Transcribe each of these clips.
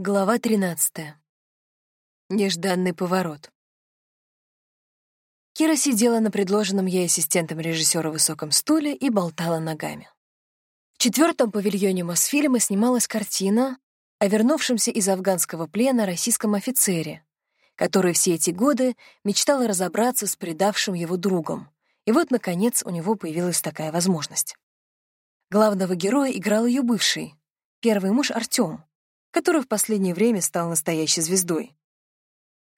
Глава 13. Нежданный поворот. Кира сидела на предложенном ей ассистентом режиссера высоком стуле и болтала ногами. В четвертом павильоне Мосфильма снималась картина о вернувшемся из афганского плена российском офицере, который все эти годы мечтал разобраться с предавшим его другом. И вот, наконец, у него появилась такая возможность. Главного героя играл ее бывший, первый муж Артём, который в последнее время стал настоящей звездой.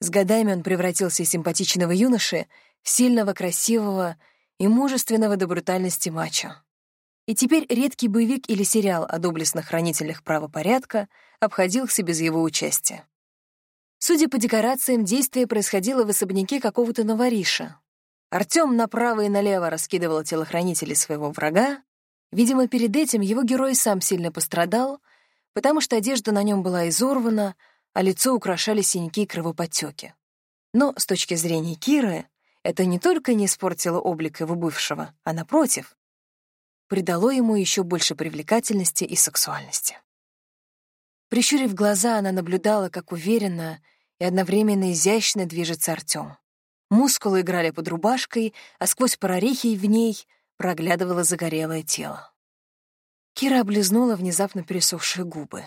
С годами он превратился из симпатичного юноши в сильного, красивого и мужественного до брутальности мачо. И теперь редкий боевик или сериал о доблестных хранителях правопорядка обходился без его участия. Судя по декорациям, действие происходило в особняке какого-то новориша. Артём направо и налево раскидывал телохранителей своего врага. Видимо, перед этим его герой сам сильно пострадал, потому что одежда на нем была изорвана, а лицо украшали синяки и кровоподтеки. Но с точки зрения Киры, это не только не испортило облик его бывшего, а, напротив, придало ему еще больше привлекательности и сексуальности. Прищурив глаза, она наблюдала, как уверенно и одновременно изящно движется Артём. Мускулы играли под рубашкой, а сквозь прорехи в ней проглядывало загорелое тело. Кира облизнула внезапно пересохшие губы.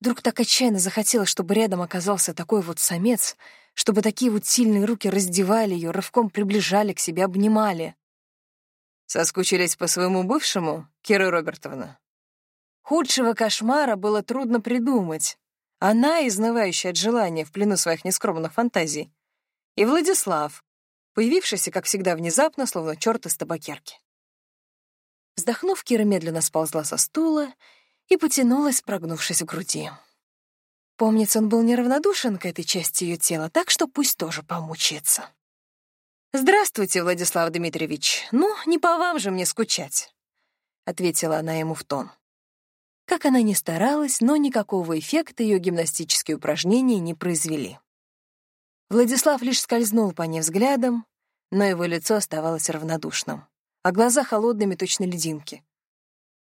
Вдруг так отчаянно захотелось, чтобы рядом оказался такой вот самец, чтобы такие вот сильные руки раздевали ее, рывком приближали к себе, обнимали. Соскучились по своему бывшему, Кира Робертовна? Худшего кошмара было трудно придумать. Она, изнывающая от желания в плену своих нескромных фантазий, и Владислав, появившийся, как всегда, внезапно, словно черт из табакерки. Вздохнув, Кира медленно сползла со стула и потянулась, прогнувшись в груди. Помнится, он был неравнодушен к этой части ее тела, так что пусть тоже помучается. «Здравствуйте, Владислав Дмитриевич. Ну, не по вам же мне скучать», — ответила она ему в тон. Как она ни старалась, но никакого эффекта ее гимнастические упражнения не произвели. Владислав лишь скользнул по ней взглядом, но его лицо оставалось равнодушным а глаза холодными, точно лединки.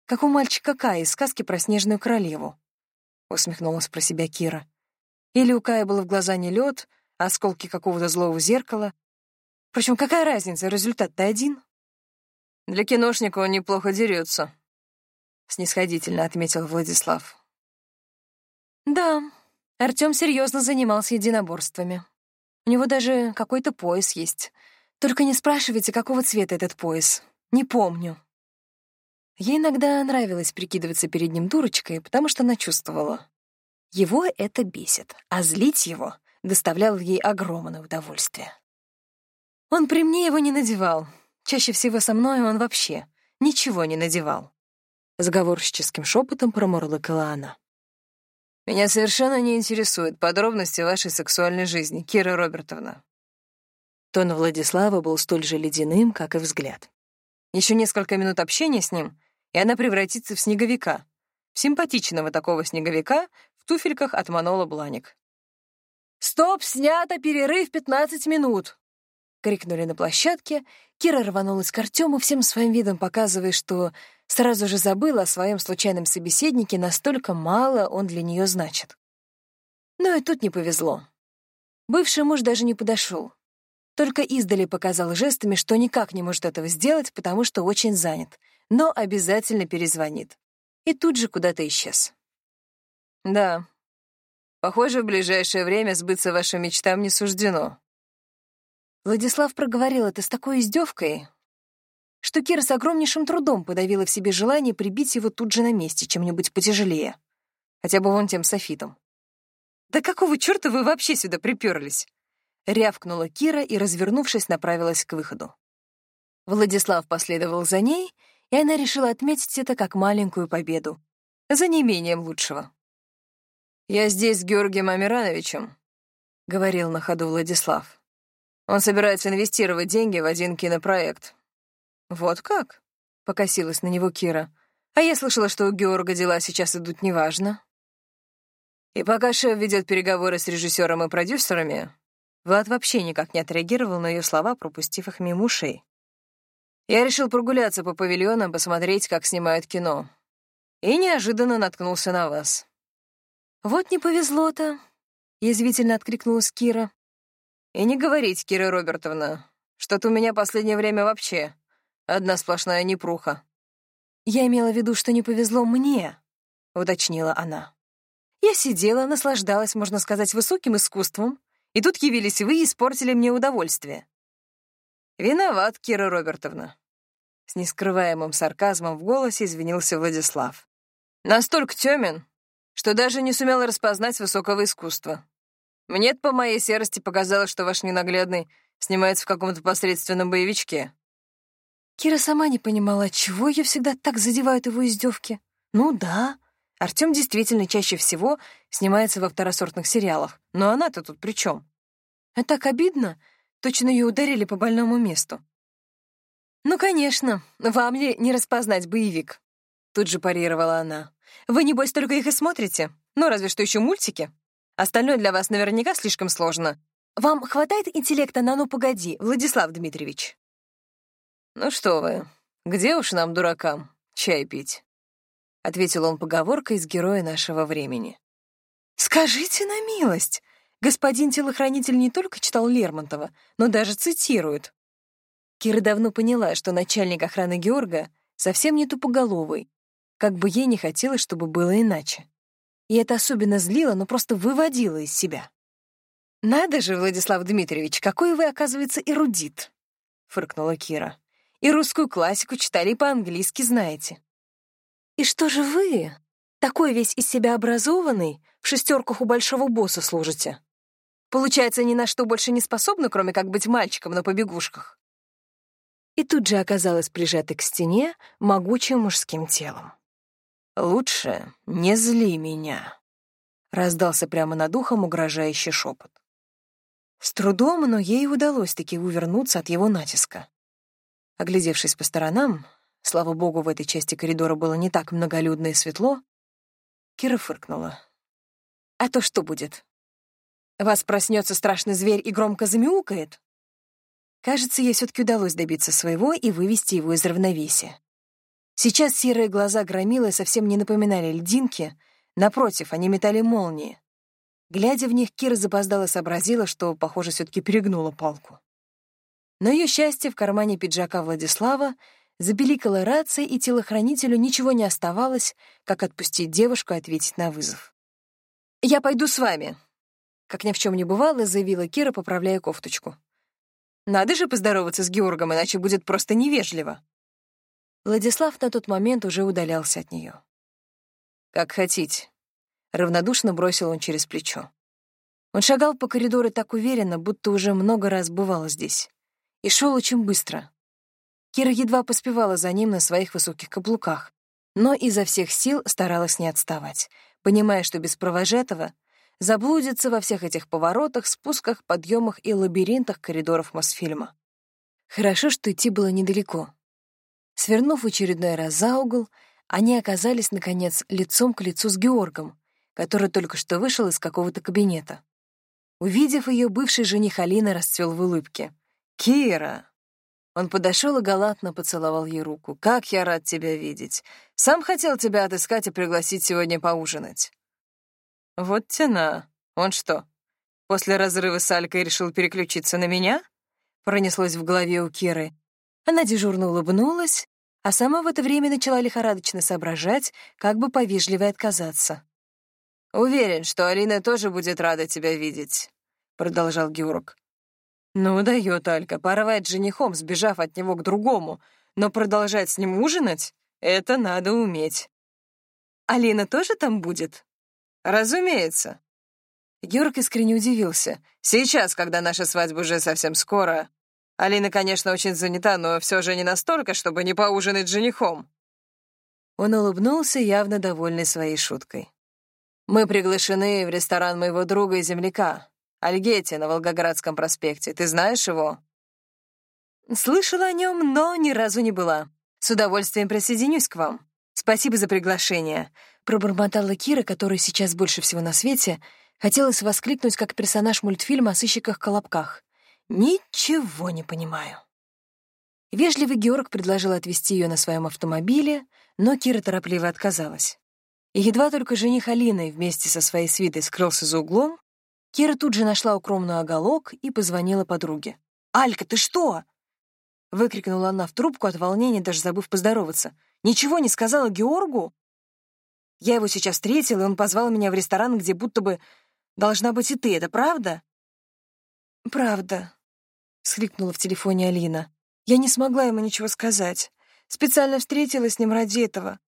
Как у мальчика Кая из сказки про снежную королеву. Усмехнулась про себя Кира. Или у Кая было в глаза не лед, а осколки какого-то злого зеркала. Впрочем, какая разница, результат-то один. Для киношника он неплохо дерется, снисходительно отметил Владислав. Да, Артём серьезно занимался единоборствами. У него даже какой-то пояс есть. Только не спрашивайте, какого цвета этот пояс. Не помню. Ей иногда нравилось прикидываться перед ним дурочкой, потому что она чувствовала. Его это бесит, а злить его доставляло ей огромное удовольствие. Он при мне его не надевал. Чаще всего со мной он вообще ничего не надевал. Заговорщическим шепотом промурлыкала она. «Меня совершенно не интересуют подробности вашей сексуальной жизни, Кира Робертовна». Тон Владислава был столь же ледяным, как и взгляд. Еще несколько минут общения с ним, и она превратится в снеговика. В симпатичного такого снеговика в туфельках от Манола Бланик. «Стоп, снято, перерыв 15 минут!» — крикнули на площадке. Кира рванулась к Артему, всем своим видом показывая, что сразу же забыла о своем случайном собеседнике, настолько мало он для нее значит. Но и тут не повезло. Бывший муж даже не подошел. Только издали показал жестами, что никак не может этого сделать, потому что очень занят, но обязательно перезвонит. И тут же куда-то исчез. «Да, похоже, в ближайшее время сбыться вашим мечтам не суждено». Владислав проговорил это с такой издевкой, что Кира с огромнейшим трудом подавила в себе желание прибить его тут же на месте чем-нибудь потяжелее. Хотя бы вон тем софитом. «Да какого чёрта вы вообще сюда приперлись? Рявкнула Кира и, развернувшись, направилась к выходу. Владислав последовал за ней, и она решила отметить это как маленькую победу. За неимением лучшего. «Я здесь с Георгием Амирановичем», — говорил на ходу Владислав. «Он собирается инвестировать деньги в один кинопроект». «Вот как?» — покосилась на него Кира. «А я слышала, что у Георга дела сейчас идут неважно». И пока шеф ведет переговоры с режиссером и продюсерами, Влад вообще никак не отреагировал на ее слова, пропустив их мимо ушей. Я решил прогуляться по павильонам, посмотреть, как снимают кино. И неожиданно наткнулся на вас. «Вот не повезло-то», — язвительно откликнулась Кира. «И не говорить, Кира Робертовна, что-то у меня последнее время вообще одна сплошная непруха». «Я имела в виду, что не повезло мне», — уточнила она. «Я сидела, наслаждалась, можно сказать, высоким искусством, и тут явились вы и испортили мне удовольствие». «Виноват, Кира Робертовна», — с нескрываемым сарказмом в голосе извинился Владислав. «Настолько тёмен, что даже не сумел распознать высокого искусства. мне по моей серости показалось, что ваш ненаглядный снимается в каком-то посредственном боевичке. Кира сама не понимала, чего ее всегда так задевают его издевки. Ну да, Артем действительно чаще всего снимается во второсортных сериалах, но она-то тут при чем? А так обидно, точно ее ударили по больному месту. «Ну, конечно, вам ли не распознать боевик?» Тут же парировала она. «Вы, небось, только их и смотрите? Ну, разве что еще мультики. Остальное для вас наверняка слишком сложно. Вам хватает интеллекта на «ну, погоди», Владислав Дмитриевич?» «Ну что вы, где уж нам, дуракам, чай пить?» — ответил он поговоркой из героя нашего времени. «Скажите на милость, господин телохранитель не только читал Лермонтова, но даже цитирует». Кира давно поняла, что начальник охраны Георга совсем не тупоголовый, как бы ей не хотелось, чтобы было иначе. И это особенно злило, но просто выводило из себя. «Надо же, Владислав Дмитриевич, какой вы, оказывается, эрудит!» — фыркнула Кира и русскую классику читали и по-английски знаете. И что же вы, такой весь из себя образованный, в шестерках у большого босса служите? Получается, ни на что больше не способны, кроме как быть мальчиком на побегушках. И тут же оказалась прижатой к стене могучим мужским телом. «Лучше не зли меня», — раздался прямо над ухом угрожающий шепот. С трудом, но ей удалось таки увернуться от его натиска. Оглядевшись по сторонам, слава богу, в этой части коридора было не так многолюдно и светло, Кира фыркнула. «А то что будет? Вас проснется страшный зверь и громко замяукает?» Кажется, ей все-таки удалось добиться своего и вывести его из равновесия. Сейчас серые глаза громилы совсем не напоминали льдинки, напротив, они метали молнии. Глядя в них, Кира запоздала сообразила, что, похоже, все-таки перегнула палку. Но ее счастье в кармане пиджака Владислава запеликала рация, и телохранителю ничего не оставалось, как отпустить девушку и ответить на вызов. «Я пойду с вами», — как ни в чем не бывало, заявила Кира, поправляя кофточку. «Надо же поздороваться с Георгом, иначе будет просто невежливо». Владислав на тот момент уже удалялся от нее. «Как хотите», — равнодушно бросил он через плечо. Он шагал по коридору так уверенно, будто уже много раз бывал здесь и шел очень быстро. Кира едва поспевала за ним на своих высоких каблуках, но изо всех сил старалась не отставать, понимая, что без провожатого заблудится во всех этих поворотах, спусках, подъемах и лабиринтах коридоров Мосфильма. Хорошо, что идти было недалеко. Свернув очередной раз за угол, они оказались, наконец, лицом к лицу с Георгом, который только что вышел из какого-то кабинета. Увидев ее, бывший жених Алины расцвел в улыбке. «Кира!» Он подошел и галантно поцеловал ей руку. «Как я рад тебя видеть! Сам хотел тебя отыскать и пригласить сегодня поужинать». «Вот тяна! Он что, после разрыва с Алькой решил переключиться на меня?» Пронеслось в голове у Киры. Она дежурно улыбнулась, а сама в это время начала лихорадочно соображать, как бы повежливо отказаться. «Уверен, что Алина тоже будет рада тебя видеть», — продолжал Георг. Ну, дает Алька порвать женихом, сбежав от него к другому, но продолжать с ним ужинать — это надо уметь. Алина тоже там будет? Разумеется. Георг искренне удивился. Сейчас, когда наша свадьба уже совсем скоро. Алина, конечно, очень занята, но все же не настолько, чтобы не поужинать женихом. Он улыбнулся, явно довольный своей шуткой. Мы приглашены в ресторан моего друга и земляка. Альгете на Волгоградском проспекте. Ты знаешь его?» «Слышала о нем, но ни разу не была. С удовольствием присоединюсь к вам. Спасибо за приглашение», — пробормотала Кира, которая сейчас больше всего на свете хотелось воскликнуть, как персонаж мультфильма о сыщиках-колобках. «Ничего не понимаю». Вежливый Георг предложил отвезти ее на своем автомобиле, но Кира торопливо отказалась. И едва только жених Алины вместе со своей свитой скрылся за углом, Кира тут же нашла укромный оголок и позвонила подруге. «Алька, ты что?» — выкрикнула она в трубку от волнения, даже забыв поздороваться. «Ничего не сказала Георгу?» Я его сейчас встретила, и он позвал меня в ресторан, где будто бы должна быть и ты. Это правда? «Правда», — схлипнула в телефоне Алина. «Я не смогла ему ничего сказать. Специально встретилась с ним ради этого.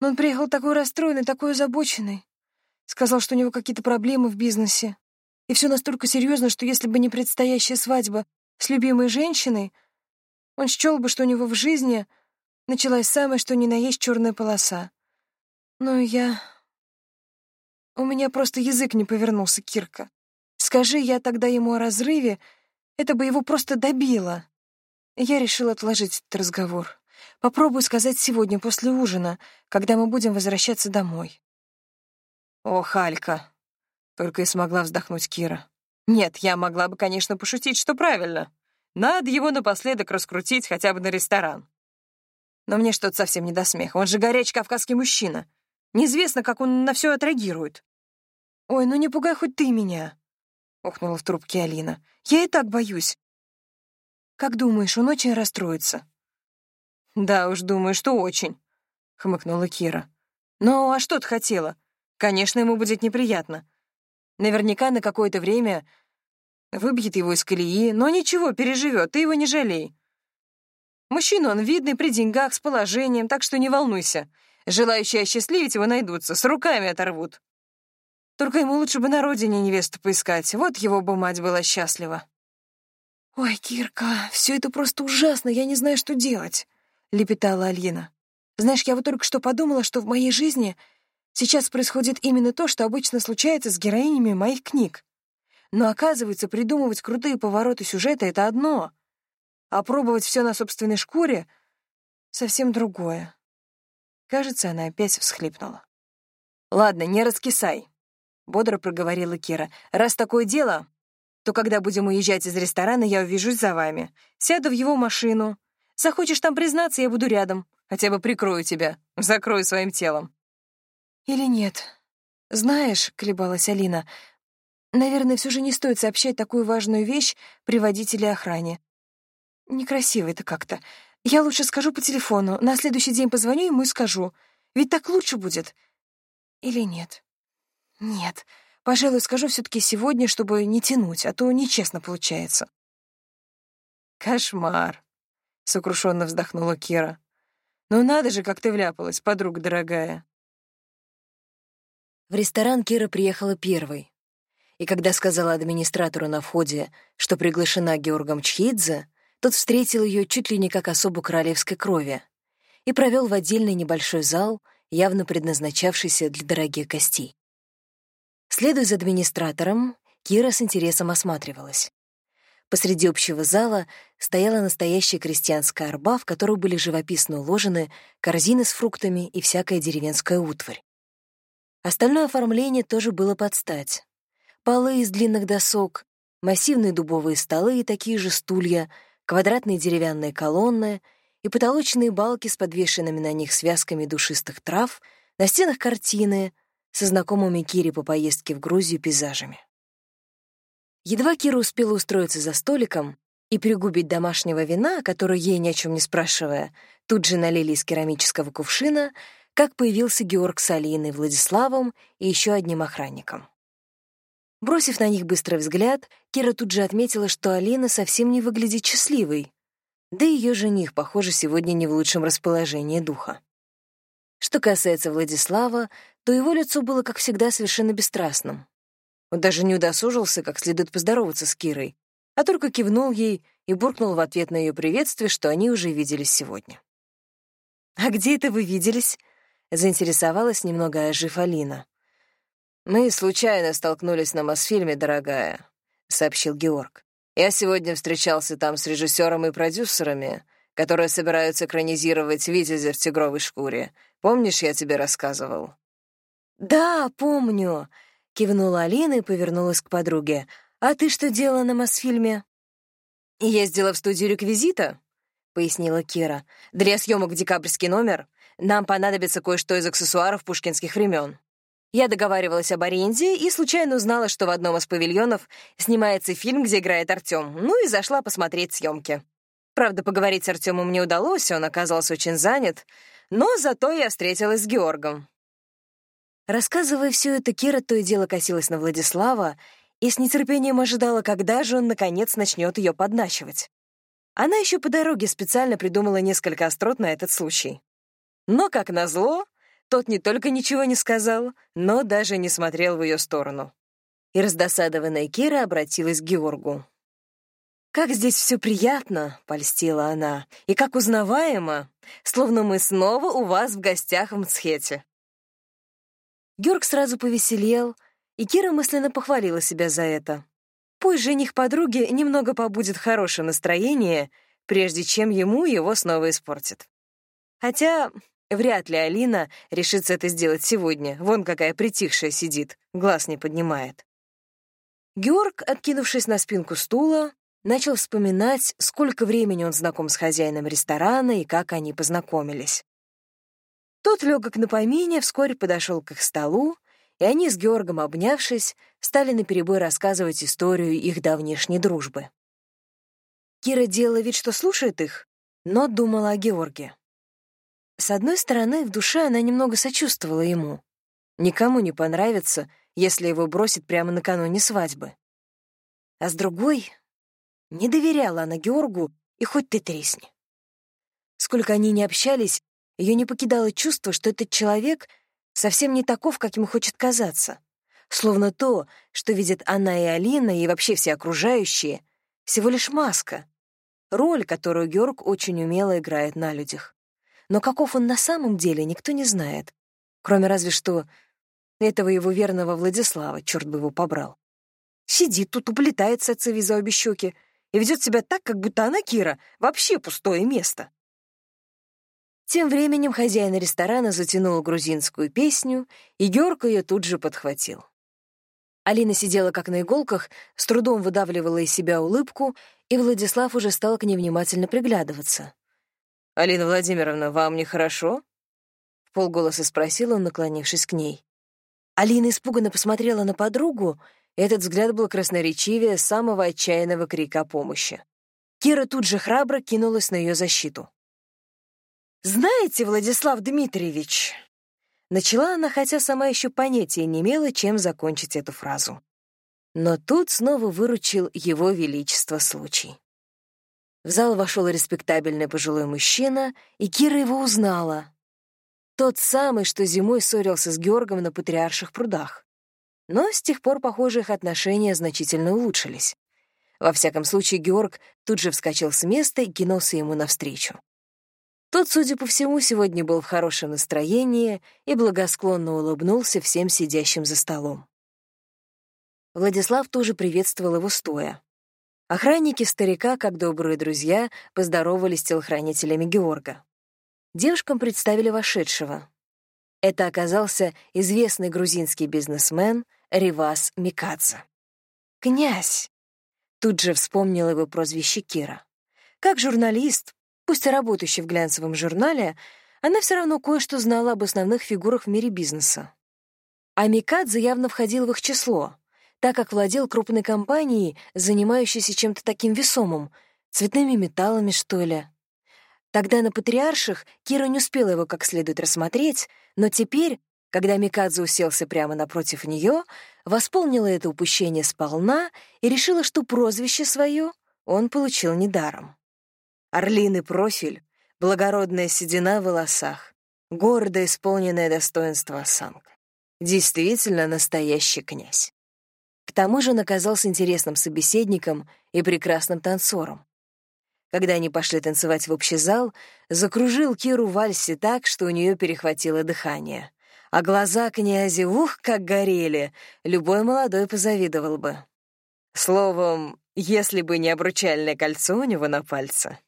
Но он приехал такой расстроенный, такой озабоченный. Сказал, что у него какие-то проблемы в бизнесе. И все настолько серьезно, что если бы не предстоящая свадьба с любимой женщиной, он счел бы, что у него в жизни началась самая что ни на есть черная полоса. Но я... У меня просто язык не повернулся, Кирка. Скажи я тогда ему о разрыве, это бы его просто добило. Я решила отложить этот разговор. Попробую сказать сегодня после ужина, когда мы будем возвращаться домой. О, Халька! Только и смогла вздохнуть Кира. Нет, я могла бы, конечно, пошутить, что правильно. Надо его напоследок раскрутить хотя бы на ресторан. Но мне что-то совсем не до смеха. Он же горячий кавказский мужчина. Неизвестно, как он на все отреагирует. «Ой, ну не пугай хоть ты меня!» — охнула в трубке Алина. «Я и так боюсь. Как думаешь, он очень расстроится?» «Да уж, думаю, что очень», — хмыкнула Кира. «Ну, а что ты хотела? Конечно, ему будет неприятно. Наверняка на какое-то время выбьет его из колеи, но ничего, переживет, ты его не жалей. Мужчина он видный, при деньгах, с положением, так что не волнуйся. Желающие осчастливить его найдутся, с руками оторвут. Только ему лучше бы на родине невесту поискать, вот его бы мать была счастлива. «Ой, Кирка, все это просто ужасно, я не знаю, что делать», — лепетала Алина. «Знаешь, я вот только что подумала, что в моей жизни сейчас происходит именно то, что обычно случается с героинями моих книг. Но оказывается, придумывать крутые повороты сюжета — это одно, а пробовать все на собственной шкуре — совсем другое. Кажется, она опять всхлипнула. «Ладно, не раскисай», — бодро проговорила Кира. «Раз такое дело, то когда будем уезжать из ресторана, я увижусь за вами. Сяду в его машину. Захочешь там признаться, я буду рядом. Хотя бы прикрою тебя, закрою своим телом». «Или нет? Знаешь, — колебалась Алина, — наверное, все же не стоит сообщать такую важную вещь при водителе охране. Некрасиво это как-то. Я лучше скажу по телефону, на следующий день позвоню ему и скажу. Ведь так лучше будет. Или нет? Нет. Пожалуй, скажу все таки сегодня, чтобы не тянуть, а то нечестно получается. Кошмар. Сокрушенно вздохнула Кира. Ну надо же, как ты вляпалась, подруга дорогая. В ресторан Кира приехала первой. И когда сказала администратору на входе, что приглашена Георгом Чхидзе, тот встретил ее чуть ли не как особу королевской крови и провел в отдельный небольшой зал, явно предназначавшийся для дорогих гостей. Следуя за администратором, Кира с интересом осматривалась. Посреди общего зала стояла настоящая крестьянская арба, в которую были живописно уложены корзины с фруктами и всякая деревенская утварь. Остальное оформление тоже было под стать. Полы из длинных досок, массивные дубовые столы и такие же стулья — квадратные деревянные колонны и потолочные балки с подвешенными на них связками душистых трав, на стенах картины со знакомыми Кире по поездке в Грузию пейзажами. Едва Кира успела устроиться за столиком и пригубить домашнего вина, которое ей ни о чем не спрашивая, тут же налили из керамического кувшина, как появился Георг с Алиной, Владиславом и еще одним охранником. Бросив на них быстрый взгляд, Кира тут же отметила, что Алина совсем не выглядит счастливой. Да и ее жених, похоже, сегодня не в лучшем расположении духа. Что касается Владислава, то его лицо было, как всегда, совершенно бесстрастным. Он даже не удосужился как следует поздороваться с Кирой, а только кивнул ей и буркнул в ответ на ее приветствие, что они уже виделись сегодня. «А где это вы виделись?» — заинтересовалась немного ожив Алина. «Мы случайно столкнулись на Мосфильме, дорогая», — сообщил Георг. «Я сегодня встречался там с режиссером и продюсерами, которые собираются экранизировать «Витязя в тигровой шкуре». Помнишь, я тебе рассказывал?» «Да, помню», — кивнула Алина и повернулась к подруге. «А ты что делала на Мосфильме?» «Ездила в студию реквизита», — пояснила Кира. «Для съемок в декабрьский номер. Нам понадобится кое-что из аксессуаров пушкинских времен. Я договаривалась об аренде и случайно узнала, что в одном из павильонов снимается фильм, где играет Артём, ну и зашла посмотреть съемки. Правда, поговорить с Артёмом не удалось, он оказался очень занят, но зато я встретилась с Георгом. Рассказывая все это, Кира то и дело косилась на Владислава и с нетерпением ожидала, когда же он, наконец, начнет ее подначивать. Она еще по дороге специально придумала несколько острот на этот случай. Но, как назло, тот не только ничего не сказал, но даже не смотрел в ее сторону. И раздосадованная Кира обратилась к Георгу. «Как здесь все приятно!» — польстила она. «И как узнаваемо! Словно мы снова у вас в гостях в Мцхете!» Георг сразу повеселел, и Кира мысленно похвалила себя за это. Пусть жених подруги немного побудет в хорошем настроении, прежде чем ему его снова испортит. Хотя Вряд ли Алина решится это сделать сегодня. Вон какая притихшая сидит, глаз не поднимает. Георг, откинувшись на спинку стула, начал вспоминать, сколько времени он знаком с хозяином ресторана и как они познакомились. Тот легок на помине, вскоре подошел к их столу, и они с Георгом, обнявшись, стали наперебой рассказывать историю их давнешней дружбы. Кира делала вид, что слушает их, но думала о Георге. С одной стороны, в душе она немного сочувствовала ему. Никому не понравится, если его бросит прямо накануне свадьбы. А с другой, не доверяла она Георгу, и хоть ты тресни. Сколько они не общались, ее не покидало чувство, что этот человек совсем не таков, как ему хочет казаться. Словно то, что видят она и Алина, и вообще все окружающие, всего лишь маска. Роль, которую Георг очень умело играет на людях. Но каков он на самом деле, никто не знает. Кроме разве что этого его верного Владислава, черт бы его побрал. Сидит тут, уплетается от за обе щеки и ведет себя так, как будто она, Кира, вообще пустое место. Тем временем хозяин ресторана затянул грузинскую песню, и Георг ее тут же подхватил. Алина сидела как на иголках, с трудом выдавливала из себя улыбку, и Владислав уже стал к ней внимательно приглядываться. «Алина Владимировна, вам нехорошо?» Полголоса спросил он, наклонившись к ней. Алина испуганно посмотрела на подругу, этот взгляд был красноречивее самого отчаянного крика о помощи. Кира тут же храбро кинулась на ее защиту. «Знаете, Владислав Дмитриевич...» Начала она, хотя сама еще понятия не имела, чем закончить эту фразу. Но тут снова выручил его величество случай. В зал вошел респектабельный пожилой мужчина, и Кира его узнала. Тот самый, что зимой ссорился с Георгом на Патриарших прудах. Но с тех пор, похоже, их отношения значительно улучшились. Во всяком случае, Георг тут же вскочил с места и кинулся ему навстречу. Тот, судя по всему, сегодня был в хорошем настроении и благосклонно улыбнулся всем сидящим за столом. Владислав тоже приветствовал его стоя. Охранники старика, как добрые друзья, поздоровались с телохранителями Георга. Девушкам представили вошедшего. Это оказался известный грузинский бизнесмен Ривас Микадзе. «Князь!» Тут же вспомнил его прозвище Кира. Как журналист, пусть и работающий в глянцевом журнале, она все равно кое-что знала об основных фигурах в мире бизнеса. А Микадзе явно входил в их число так как владел крупной компанией, занимающейся чем-то таким весомым, цветными металлами, что ли. Тогда на Патриарших Кира не успела его как следует рассмотреть, но теперь, когда Микадзе уселся прямо напротив нее, восполнила это упущение сполна и решила, что прозвище свое он получил недаром. Орлиный профиль, благородная седина в волосах, гордо исполненное достоинство осанка. Действительно настоящий князь. К тому же он оказался интересным собеседником и прекрасным танцором. Когда они пошли танцевать в общий зал, закружил Киру в вальсе так, что у нее перехватило дыхание. А глаза князя, ух, как горели, любой молодой позавидовал бы. Словом, если бы не обручальное кольцо у него на пальце.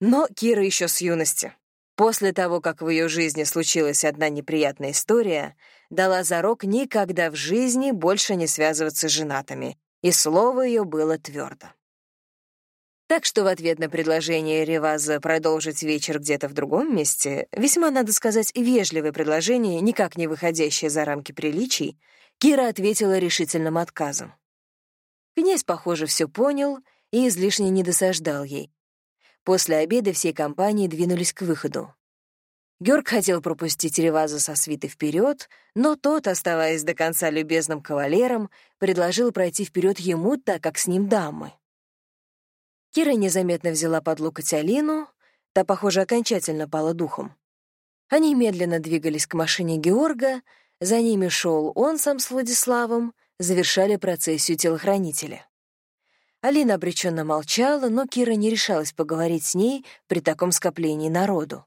Но Кира еще с юности. После того, как в ее жизни случилась одна неприятная история, дала зарок никогда в жизни больше не связываться с женатыми, и слово ее было твердо. Так что в ответ на предложение Реваза продолжить вечер где-то в другом месте, весьма, надо сказать, вежливое предложение, никак не выходящее за рамки приличий, Кира ответила решительным отказом. Князь, похоже, все понял и излишне не досаждал ей. После обеда всей компании двинулись к выходу. Георг хотел пропустить Реваза со свиты вперед, но тот, оставаясь до конца любезным кавалером, предложил пройти вперед ему, так как с ним дамы. Кира незаметно взяла под локоть Алину, та, похоже, окончательно пала духом. Они медленно двигались к машине Георга, за ними шел он сам с Владиславом, завершали процессию телохранителя. Алина обреченно молчала, но Кира не решалась поговорить с ней при таком скоплении народу.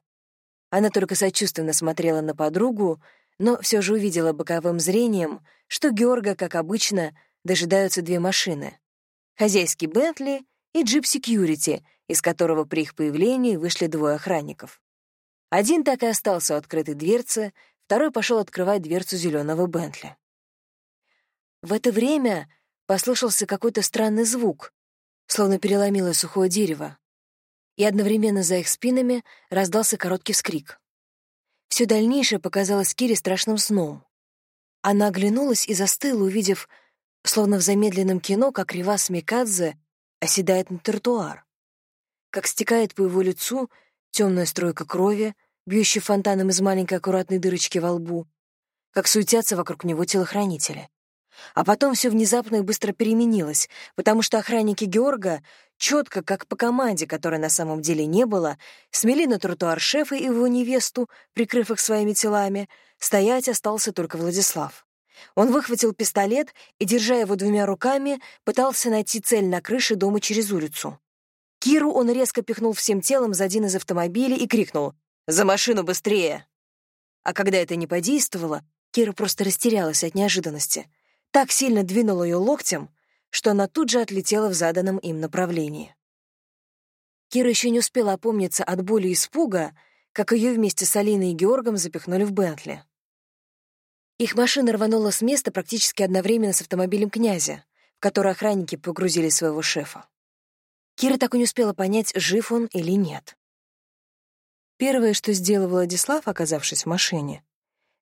Она только сочувственно смотрела на подругу, но все же увидела боковым зрением, что Георга, как обычно, дожидаются две машины — хозяйский Бентли и джип секьюрити, из которого при их появлении вышли двое охранников. Один так и остался у открытой дверцы, второй пошел открывать дверцу зеленого Бентли. В это время послышался какой-то странный звук, словно переломило сухое дерево, и одновременно за их спинами раздался короткий вскрик. Все дальнейшее показалось Кире страшным сном. Она оглянулась и застыла, увидев, словно в замедленном кино, как Ривас Микадзе оседает на тротуар, как стекает по его лицу темная стройка крови, бьющая фонтаном из маленькой аккуратной дырочки во лбу, как суетятся вокруг него телохранители. А потом все внезапно и быстро переменилось, потому что охранники Георга, четко, как по команде, которой на самом деле не было, смели на тротуар шефа и его невесту, прикрыв их своими телами, стоять остался только Владислав. Он выхватил пистолет и, держа его двумя руками, пытался найти цель на крыше дома через улицу. Киру он резко пихнул всем телом за один из автомобилей и крикнул «За машину быстрее!». А когда это не подействовало, Кира просто растерялась от неожиданности. Так сильно двинула ее локтем, что она тут же отлетела в заданном им направлении. Кира еще не успела опомниться от боли и испуга, как ее вместе с Алиной и Георгом запихнули в Бентли. Их машина рванула с места практически одновременно с автомобилем князя, в который охранники погрузили своего шефа. Кира так и не успела понять, жив он или нет. Первое, что сделал Владислав, оказавшись в машине,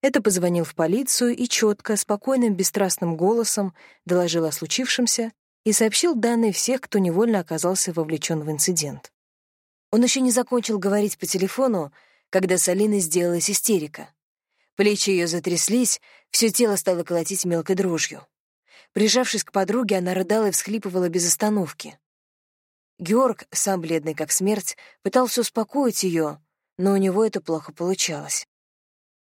это позвонил в полицию и четко, спокойным, бесстрастным голосом доложил о случившемся и сообщил данные всех, кто невольно оказался вовлечен в инцидент. Он еще не закончил говорить по телефону, когда с Алиной сделалась истерика. Плечи ее затряслись, все тело стало колотить мелкой дрожью. Прижавшись к подруге, она рыдала и всхлипывала без остановки. Георг, сам бледный как смерть, пытался успокоить ее, но у него это плохо получалось.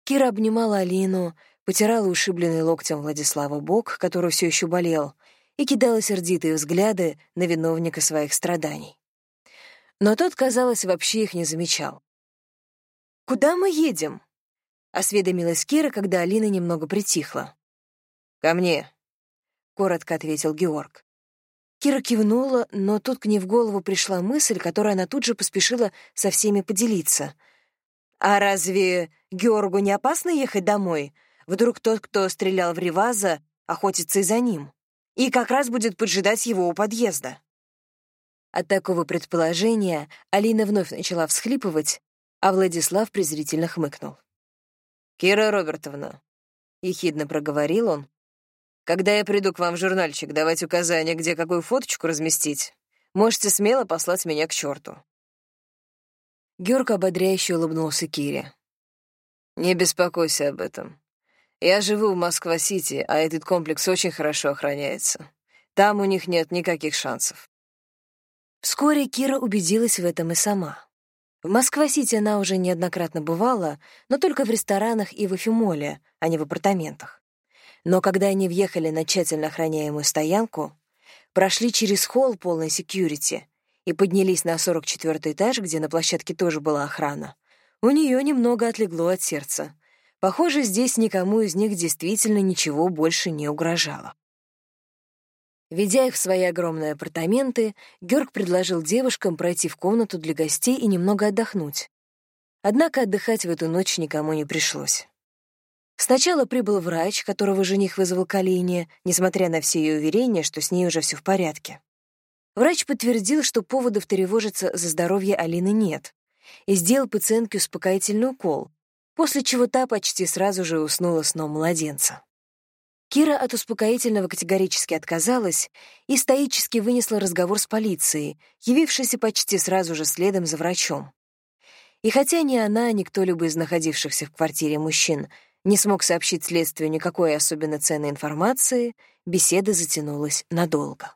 Кира обнимала Алину, потирала ушибленный локтем Владислава бок, который все еще болел, и кидала сердитые взгляды на виновника своих страданий. Но тот, казалось, вообще их не замечал. «Куда мы едем?» — осведомилась Кира, когда Алина немного притихла. «Ко мне», — коротко ответил Георг. Кира кивнула, но тут к ней в голову пришла мысль, которой она тут же поспешила со всеми поделиться. «А разве Георгу не опасно ехать домой? Вдруг тот, кто стрелял в Риваза, охотится и за ним, и как раз будет поджидать его у подъезда?» От такого предположения Алина вновь начала всхлипывать, а Владислав презрительно хмыкнул. «Кира Робертовна», — ехидно проговорил он, «когда я приду к вам в журнальчик давать указания, где какую фоточку разместить, можете смело послать меня к черту». Георг ободряюще улыбнулся Кире. «Не беспокойся об этом. Я живу в Москва-Сити, а этот комплекс очень хорошо охраняется. Там у них нет никаких шансов». Вскоре Кира убедилась в этом и сама. В Москва-Сити она уже неоднократно бывала, но только в ресторанах и в эфимоле, а не в апартаментах. Но когда они въехали на тщательно охраняемую стоянку, прошли через холл полный секьюрити и поднялись на 44 этаж, где на площадке тоже была охрана, у нее немного отлегло от сердца. Похоже, здесь никому из них действительно ничего больше не угрожало. Ведя их в свои огромные апартаменты, Георг предложил девушкам пройти в комнату для гостей и немного отдохнуть. Однако отдыхать в эту ночь никому не пришлось. Сначала прибыл врач, которого жених вызвал к Алине, несмотря на все ее уверения, что с ней уже все в порядке. Врач подтвердил, что поводов тревожиться за здоровье Алины нет, и сделал пациентке успокоительный укол, после чего та почти сразу же уснула сном младенца. Кира от успокоительного категорически отказалась и стоически вынесла разговор с полицией, явившейся почти сразу же следом за врачом. И хотя ни она, ни кто-либо из находившихся в квартире мужчин не смог сообщить следствию никакой особенно ценной информации, беседа затянулась надолго.